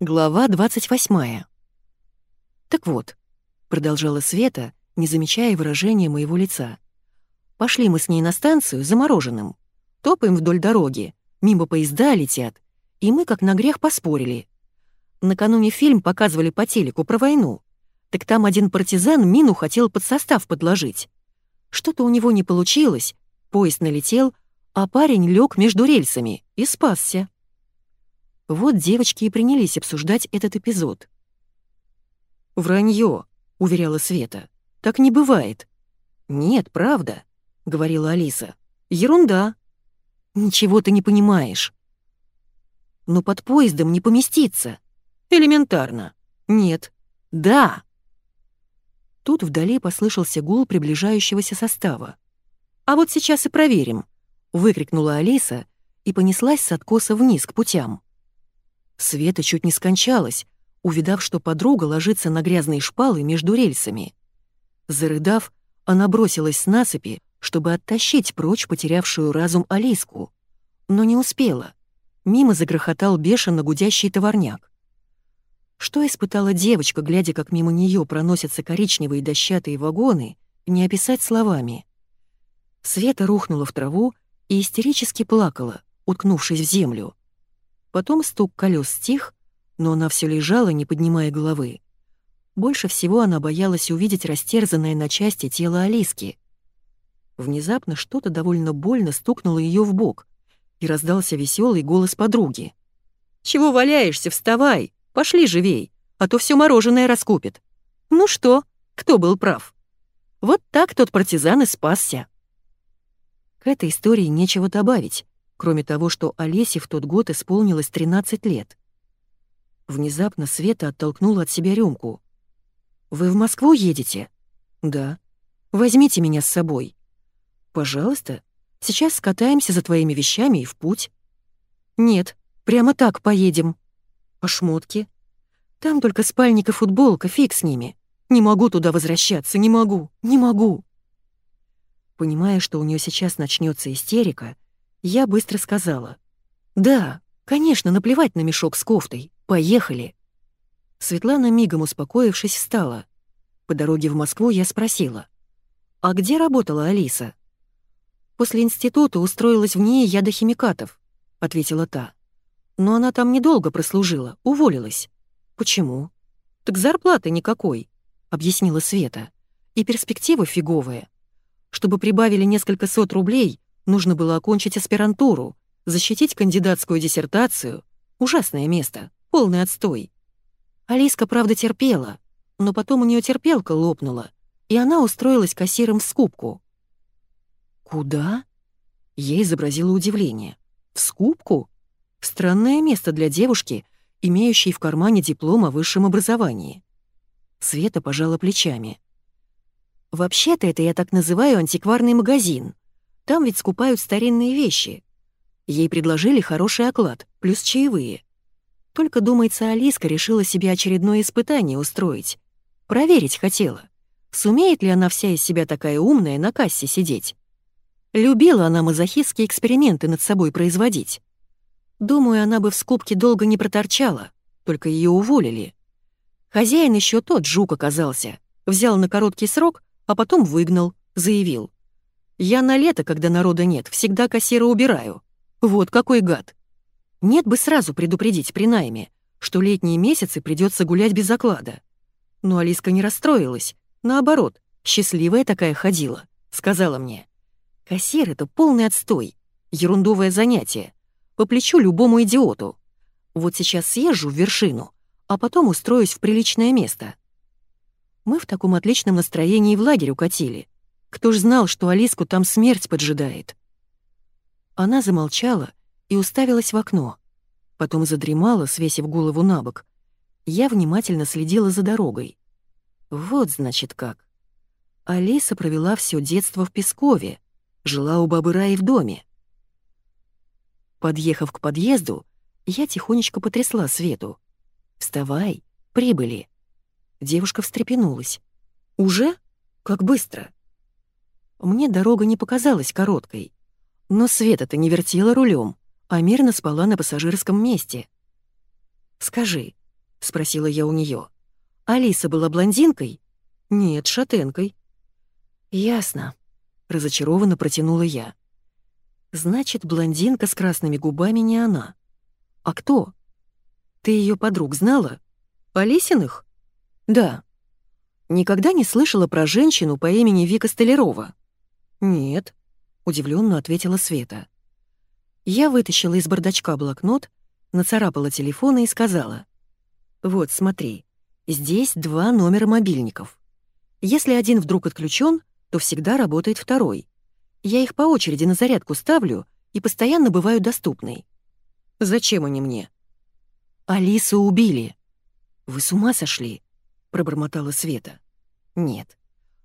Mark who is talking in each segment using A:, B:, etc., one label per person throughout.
A: Глава 28. «Так вот», — продолжала Света, не замечая выражения моего лица. «Пошли мы с ней на станцию замороженным. Топаем вдоль дороги, мимо поезда летят, и мы как на грех поспорили. Накануне фильм показывали по телеку про войну. Так там один партизан мину хотел под состав подложить. Что-то у него не получилось, поезд налетел, а парень лег между рельсами и спасся. Вот девочки и принялись обсуждать этот эпизод. «Вранье», — уверяла Света. «Так не бывает». «Нет, правда», — говорила Алиса. «Ерунда». «Ничего ты не понимаешь». «Но под поездом не поместиться». «Элементарно». «Нет». «Да». Тут вдали послышался гул приближающегося состава. «А вот сейчас и проверим», — выкрикнула Алиса и понеслась с откоса вниз к путям. Света чуть не скончалась, увидав, что подруга ложится на грязные шпалы между рельсами. Зарыдав, она бросилась с насыпи, чтобы оттащить прочь потерявшую разум Алиску. Но не успела. Мимо загрохотал бешено гудящий товарняк. Что испытала девочка, глядя, как мимо нее проносятся коричневые дощатые вагоны, не описать словами. Света рухнула в траву и истерически плакала, уткнувшись в землю. Потом стук колес стих, но она все лежала, не поднимая головы. Больше всего она боялась увидеть растерзанное на части тело Алиски. Внезапно что-то довольно больно стукнуло ее в бок, и раздался веселый голос подруги. «Чего валяешься? Вставай! Пошли живей, а то все мороженое раскупит. Ну что, кто был прав? Вот так тот партизан и спасся». К этой истории нечего добавить кроме того, что Олесе в тот год исполнилось 13 лет. Внезапно Света оттолкнула от себя рюмку. «Вы в Москву едете?» «Да». «Возьмите меня с собой». «Пожалуйста. Сейчас скатаемся за твоими вещами и в путь». «Нет, прямо так поедем». «А шмотки?» «Там только спальник и футболка, фиг с ними. Не могу туда возвращаться, не могу, не могу». Понимая, что у нее сейчас начнется истерика, я быстро сказала. «Да, конечно, наплевать на мешок с кофтой. Поехали». Светлана, мигом успокоившись, встала. По дороге в Москву я спросила. «А где работала Алиса?» «После института устроилась в ней ядохимикатов», — ответила та. «Но она там недолго прослужила, уволилась». «Почему?» «Так зарплаты никакой», — объяснила Света. «И перспектива фиговая. Чтобы прибавили несколько сот рублей, Нужно было окончить аспирантуру, защитить кандидатскую диссертацию. Ужасное место, полный отстой. Алиска, правда, терпела, но потом у нее терпелка лопнула, и она устроилась кассиром в скупку. «Куда?» Я изобразила удивление. «В скупку? Странное место для девушки, имеющей в кармане диплом о высшем образовании». Света пожала плечами. «Вообще-то это я так называю антикварный магазин. Там ведь скупают старинные вещи. Ей предложили хороший оклад, плюс чаевые. Только, думается, Алиска решила себе очередное испытание устроить. Проверить хотела. Сумеет ли она вся из себя такая умная на кассе сидеть? Любила она мазохистские эксперименты над собой производить. Думаю, она бы в скупке долго не проторчала, только ее уволили. Хозяин еще тот жук оказался. Взял на короткий срок, а потом выгнал, заявил. Я на лето, когда народа нет, всегда кассира убираю. Вот какой гад. Нет бы сразу предупредить при найме, что летние месяцы придется гулять без оклада. Но Алиска не расстроилась. Наоборот, счастливая такая ходила. Сказала мне. Кассир — это полный отстой. Ерундовое занятие. По плечу любому идиоту. Вот сейчас съезжу в вершину, а потом устроюсь в приличное место. Мы в таком отличном настроении в лагерь укатили — кто ж знал, что Алиску там смерть поджидает? Она замолчала и уставилась в окно. Потом задремала, свесив голову на бок. Я внимательно следила за дорогой. Вот, значит, как. Алиса провела все детство в Пескове, жила у бабы Раи в доме. Подъехав к подъезду, я тихонечко потрясла Свету. «Вставай, прибыли». Девушка встрепенулась. «Уже? Как быстро?» Мне дорога не показалась короткой. Но Света-то не вертела рулем, а мирно спала на пассажирском месте. «Скажи, — спросила я у нее. «Алиса была блондинкой?» «Нет, шатенкой». «Ясно», — разочарованно протянула я. «Значит, блондинка с красными губами не она. А кто? Ты ее подруг знала? Алисиных?» «Да». «Никогда не слышала про женщину по имени Вика Столярова?» «Нет», — удивленно ответила Света. Я вытащила из бардачка блокнот, нацарапала телефон и сказала. «Вот, смотри, здесь два номера мобильников. Если один вдруг отключен, то всегда работает второй. Я их по очереди на зарядку ставлю и постоянно бываю доступной. Зачем они мне? Алису убили. Вы с ума сошли? Пробормотала Света. Нет.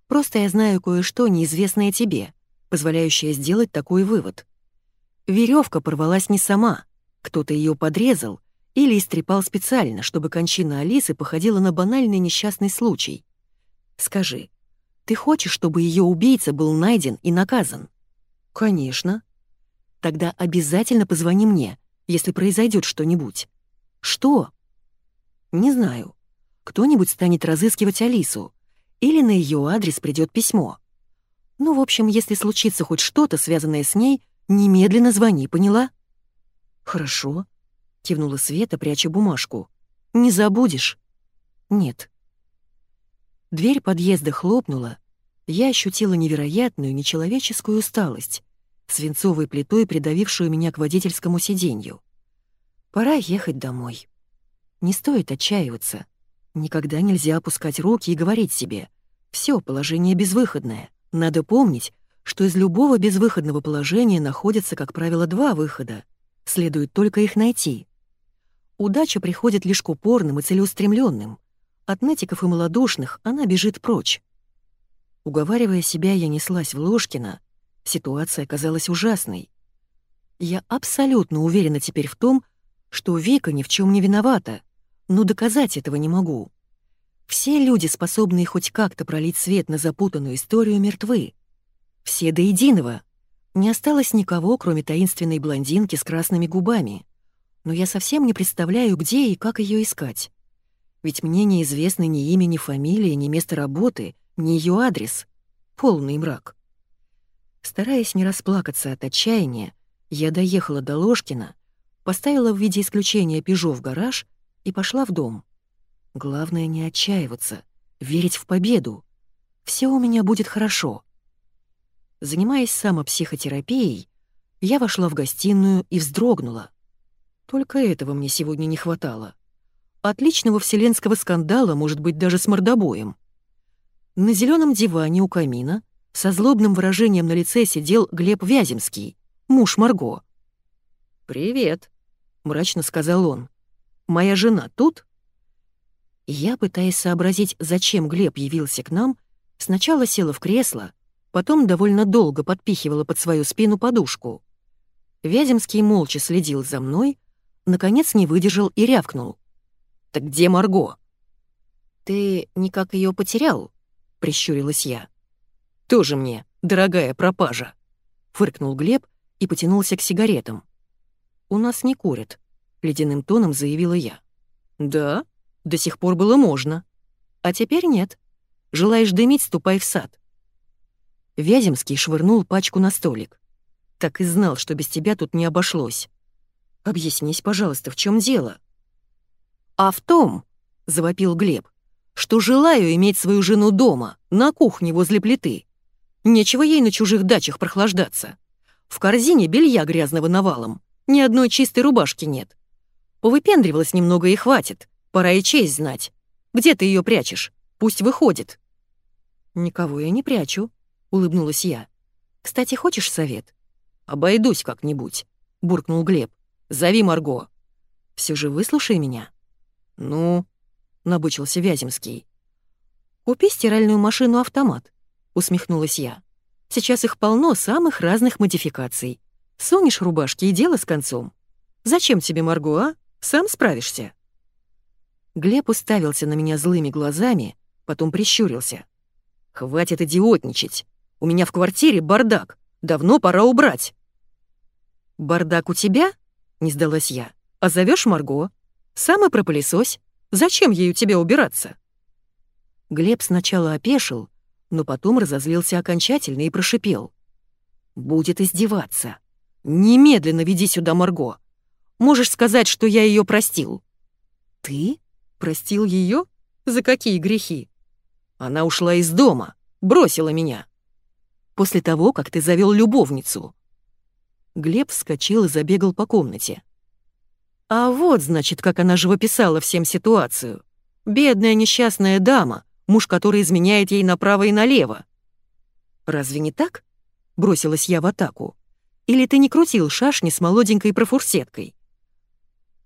A: Просто я знаю кое-что, неизвестное тебе, позволяющее сделать такой вывод. Веревка порвалась не сама. Кто-то ее подрезал или истрепал специально, чтобы кончина Алисы походила на банальный несчастный случай. Скажи, ты хочешь, чтобы ее убийца был найден и наказан? Конечно. Тогда обязательно позвони мне, если произойдет что-нибудь. Что? Не знаю. Кто-нибудь станет разыскивать Алису, или на ее адрес придет письмо. Ну, в общем, если случится хоть что-то, связанное с ней, немедленно звони, поняла? Хорошо, кивнула Света, пряча бумажку. Не забудешь? Нет. Дверь подъезда хлопнула. Я ощутила невероятную, нечеловеческую усталость, свинцовой плитой придавившую меня к водительскому сиденью. Пора ехать домой. Не стоит отчаиваться. Никогда нельзя опускать руки и говорить себе «Всё, положение безвыходное». Надо помнить, что из любого безвыходного положения находятся, как правило, два выхода. Следует только их найти. Удача приходит лишь к упорным и целеустремленным. От нытиков и малодушных она бежит прочь. Уговаривая себя, я неслась в Ложкино. Ситуация казалась ужасной. Я абсолютно уверена теперь в том, что Вика ни в чем не виновата, но доказать этого не могу. Все люди, способные хоть как-то пролить свет на запутанную историю, мертвы. Все до единого. Не осталось никого, кроме таинственной блондинки с красными губами. Но я совсем не представляю, где и как ее искать. Ведь мне неизвестны ни имя, ни фамилия, ни место работы, ни ее адрес. Полный мрак. Стараясь не расплакаться от отчаяния, я доехала до Ложкина, поставила в виде исключения «Пежо» в гараж и пошла в дом. Главное не отчаиваться, верить в победу. Все у меня будет хорошо. Занимаясь самопсихотерапией, я вошла в гостиную и вздрогнула. Только этого мне сегодня не хватало. Отличного вселенского скандала, может быть, даже с мордобоем. На зеленом диване у камина со злобным выражением на лице сидел Глеб Вяземский, муж Марго. «Привет», — мрачно сказал он. «Моя жена тут?» Я, пытаясь сообразить, зачем Глеб явился к нам, сначала села в кресло, потом довольно долго подпихивала под свою спину подушку. Вяземский молча следил за мной, наконец не выдержал и рявкнул. «Так где Марго?» «Ты никак ее потерял?» — прищурилась я. «Тоже мне, дорогая пропажа!» — фыркнул Глеб и потянулся к сигаретам. «У нас не курят», — ледяным тоном заявила я. «Да, до сих пор было можно. А теперь нет. Желаешь дымить, ступай в сад». Вяземский швырнул пачку на столик. «Так и знал, что без тебя тут не обошлось. Объяснись, пожалуйста, в чем дело?» «А в том», — завопил Глеб, «что желаю иметь свою жену дома, на кухне возле плиты. Нечего ей на чужих дачах прохлаждаться. В корзине белья грязного навалом, ни одной чистой рубашки нет. Повыпендривалась немного и хватит, пора и честь знать. Где ты ее прячешь? Пусть выходит». «Никого я не прячу», — улыбнулась я. «Кстати, хочешь совет?» «Обойдусь как-нибудь», — буркнул Глеб. «Зови Марго». Все же выслушай меня». «Ну?» — набычился Вяземский. «Купи стиральную машину-автомат», — усмехнулась я. «Сейчас их полно самых разных модификаций. Сунешь рубашки и дело с концом. Зачем тебе, Марго, а? Сам справишься». Глеб уставился на меня злыми глазами, потом прищурился. «Хватит идиотничать. У меня в квартире бардак. Давно пора убрать». «Бардак у тебя?» — не сдалась я. «А зовешь Марго?» Сам и пропылесось. Зачем ей у тебя убираться?» Глеб сначала опешил, но потом разозлился окончательно и прошипел. «Будет издеваться. Немедленно веди сюда Марго. Можешь сказать, что я ее простил». «Ты? Простил ее? За какие грехи?» «Она ушла из дома, бросила меня. После того, как ты завел любовницу». Глеб вскочил и забегал по комнате. А вот, значит, как она живописала всем ситуацию. Бедная несчастная дама, муж который изменяет ей направо и налево. «Разве не так?» — бросилась я в атаку. «Или ты не крутил шашни с молоденькой профурсеткой?»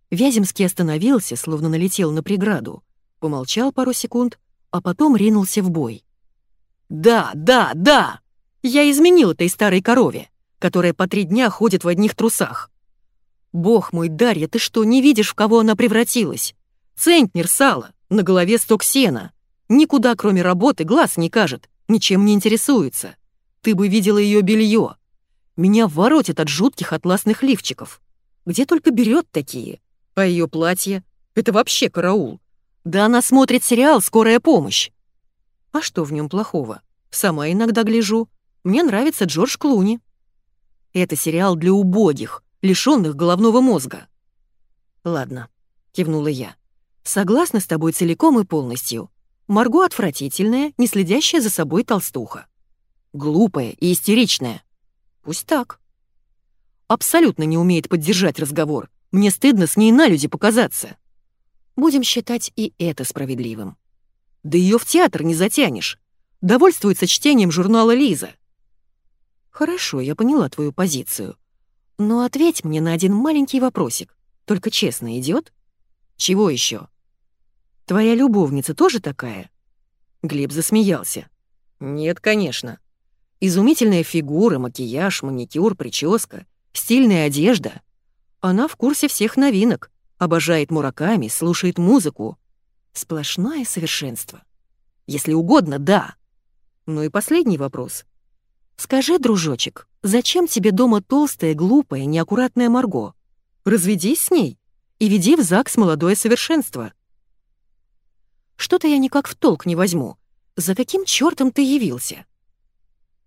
A: Вяземский остановился, словно налетел на преграду, помолчал пару секунд, а потом ринулся в бой. «Да, да, да! Я изменил этой старой корове, которая по три дня ходит в одних трусах. Бог мой, Дарья, ты что, не видишь, в кого она превратилась? Центнер сала, на голове сток сена. Никуда, кроме работы, глаз не кажет, ничем не интересуется. Ты бы видела ее белье. Меня воротит от жутких атласных лифчиков. Где только берет такие. А ее платье — это вообще караул. Да она смотрит сериал «Скорая помощь». А что в нем плохого? Сама иногда гляжу. Мне нравится Джордж Клуни. Это сериал для убогих, лишённых головного мозга. «Ладно», — кивнула я. «Согласна с тобой целиком и полностью. Марго отвратительная, не следящая за собой толстуха. Глупая и истеричная. Пусть так. Абсолютно не умеет поддержать разговор. Мне стыдно с ней на люди показаться. Будем считать и это справедливым. Да ее в театр не затянешь. Довольствуется чтением журнала «Лиза». Хорошо, я поняла твою позицию. Но ответь мне на один маленький вопросик. Только честно идет? Чего еще? Твоя любовница тоже такая? Глеб засмеялся. Нет, конечно. Изумительная фигура, макияж, маникюр, прическа, стильная одежда. Она в курсе всех новинок, обожает мураками, слушает музыку. Сплошное совершенство. Если угодно, да. Ну и последний вопрос. Скажи, дружочек, Зачем тебе дома толстая, глупая, неаккуратная Марго? Разведись с ней и веди в ЗАГС молодое совершенство. Что-то я никак в толк не возьму. За каким чертом ты явился?»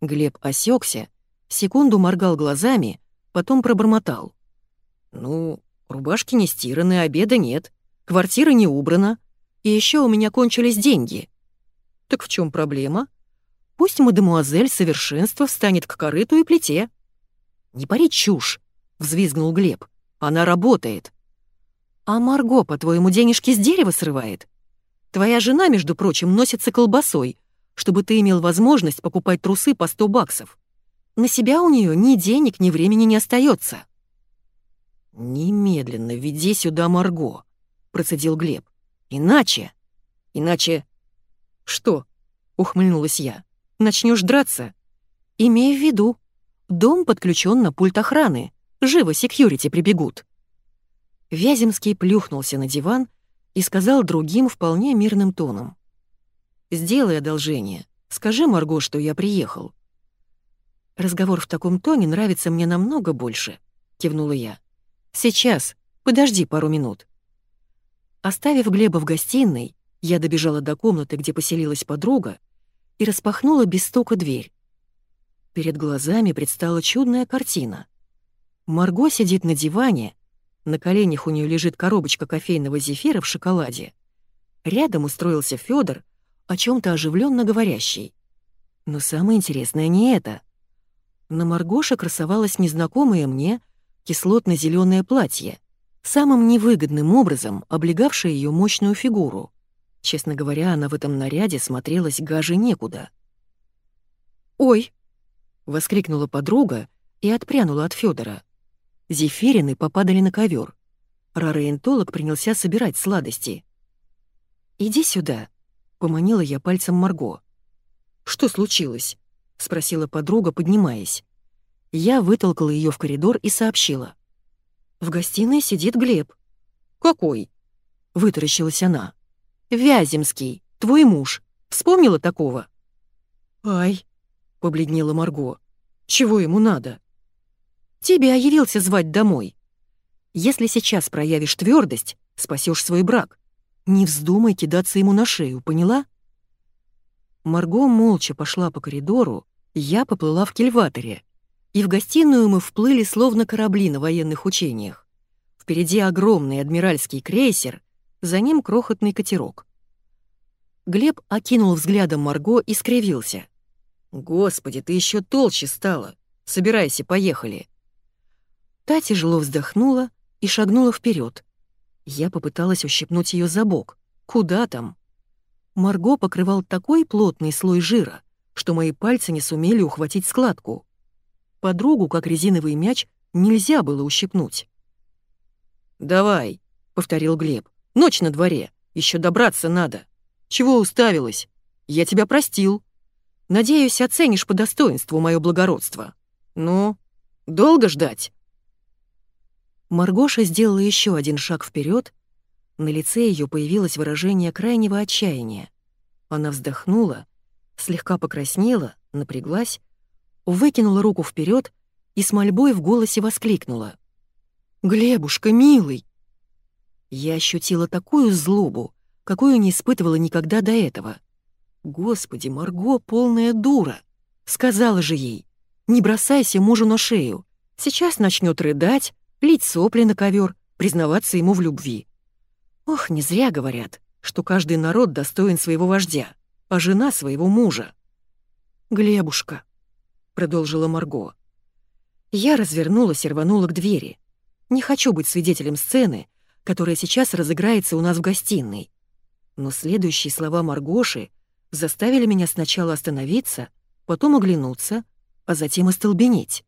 A: Глеб осекся, секунду моргал глазами, потом пробормотал. «Ну, рубашки не стираны, обеда нет, квартира не убрана, и еще у меня кончились деньги. Так в чем проблема?» Пусть мадемуазель совершенства встанет к корыту и плите. «Не пари чушь!» — взвизгнул Глеб. «Она работает». «А Марго, по-твоему, денежки с дерева срывает? Твоя жена, между прочим, носится колбасой, чтобы ты имел возможность покупать трусы по сто баксов. На себя у нее ни денег, ни времени не остается. «Немедленно веди сюда Марго», — процедил Глеб. «Иначе...» «Иначе...» «Что?» — ухмыльнулась я. Начнешь драться? Имей в виду, дом подключен на пульт охраны. Живо секьюрити прибегут». Вяземский плюхнулся на диван и сказал другим вполне мирным тоном. «Сделай одолжение. Скажи Марго, что я приехал». «Разговор в таком тоне нравится мне намного больше», — кивнула я. «Сейчас. Подожди пару минут». Оставив Глеба в гостиной, я добежала до комнаты, где поселилась подруга, и распахнула без стука дверь. Перед глазами предстала чудная картина. Марго сидит на диване, на коленях у нее лежит коробочка кофейного зефира в шоколаде. Рядом устроился Федор, о чем то оживленно говорящий. Но самое интересное не это. На Маргоше красовалось незнакомое мне кислотно зеленое платье, самым невыгодным образом облегавшее ее мощную фигуру. Честно говоря, она в этом наряде смотрелась гаже некуда. «Ой!» — воскликнула подруга и отпрянула от Федора. Зефирины попадали на ковер. Рароэнтолог принялся собирать сладости. «Иди сюда», — поманила я пальцем Марго. «Что случилось?» — спросила подруга, поднимаясь. Я вытолкала ее в коридор и сообщила. «В гостиной сидит Глеб». «Какой?» — вытаращилась она. Вяземский, твой муж. Вспомнила такого?» «Ай», — побледнела Марго, — «чего ему надо?» «Тебя явился звать домой. Если сейчас проявишь твердость, спасешь свой брак. Не вздумай кидаться ему на шею, поняла?» Марго молча пошла по коридору, я поплыла в кильваторе, и в гостиную мы вплыли словно корабли на военных учениях. Впереди огромный адмиральский крейсер, за ним крохотный катерок. Глеб окинул взглядом Марго и скривился. «Господи, ты еще толще стала! Собирайся, поехали!» Та тяжело вздохнула и шагнула вперед. Я попыталась ущипнуть ее за бок. Куда там? Марго покрывал такой плотный слой жира, что мои пальцы не сумели ухватить складку. Подругу, как резиновый мяч, нельзя было ущипнуть. «Давай», — повторил Глеб, — «ночь на дворе, еще добраться надо. Чего уставилась? Я тебя простил. Надеюсь, оценишь по достоинству мое благородство. Ну, долго ждать?» Маргоша сделала еще один шаг вперед. На лице ее появилось выражение крайнего отчаяния. Она вздохнула, слегка покраснела, напряглась, выкинула руку вперед и с мольбой в голосе воскликнула. «Глебушка, милый!» Я ощутила такую злобу, какую не испытывала никогда до этого. Господи, Марго полная дура. Сказала же ей, не бросайся мужу на шею. Сейчас начнет рыдать, лить сопли на ковер, признаваться ему в любви. Ох, не зря говорят, что каждый народ достоин своего вождя, а жена своего мужа. «Глебушка», — продолжила Марго. Я развернулась и рванула к двери. Не хочу быть свидетелем сцены, которая сейчас разыграется у нас в гостиной. Но следующие слова Маргоши заставили меня сначала остановиться, потом оглянуться, а затем остолбенеть.